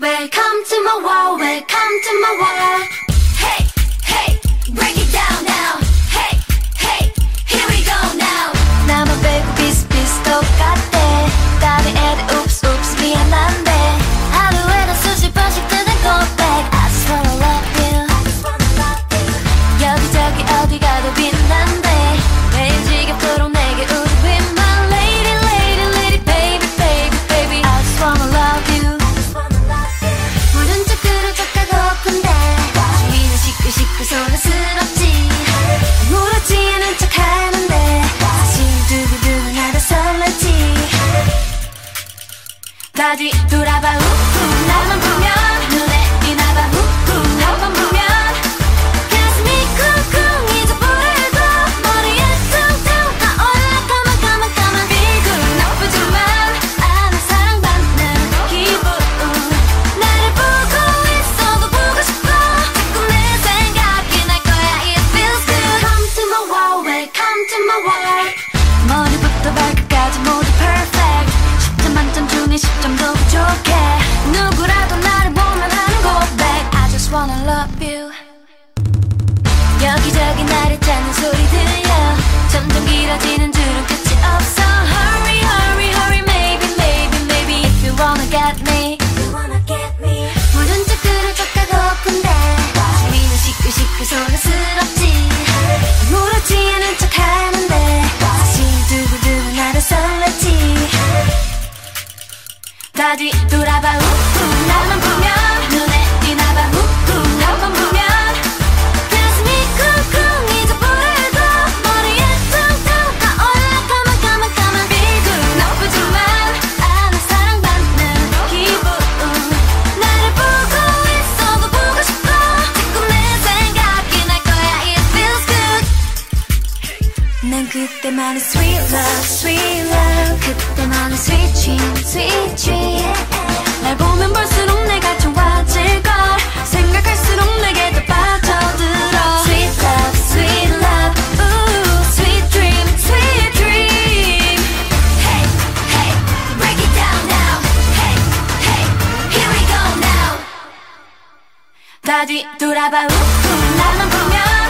Welcome to my world, welcome to my world. 다 뒤돌아봐. 우후. 나만 보면 눈에 띄나봐. 우후. 나만 보면 가슴이 쿵쿵 부르고 머리에 퉁퉁 타올라. 가만 가만 가만. 비굴 나쁘지만 않은 사랑받는 기분. 나를 보고 있어도 보고 싶어. 자꾸 내 생각이 날 거야. It feels good. Come to my world, welcome to my world 누구라도 나를 보면 하는 고백 I just wanna love you. 여기저기 나를 다 뒤돌아봐 우후 나만 보면 눈에 띄나봐. 우후 나만 보면 가슴이 쿵쿵 부르고. 머리에 퉁퉁 타올라. 가만 가만 가만. 비굴 나쁘지만 않은 사랑받는 기분. 나를 보고 있어도 보고 싶어. 자꾸 내 생각이 날 거야. It feels good. 난 그때만의 sweet love sweet love. 그때만의 sweet dream sweet dream 다 뒤돌아봐 우, 우, 나만 보면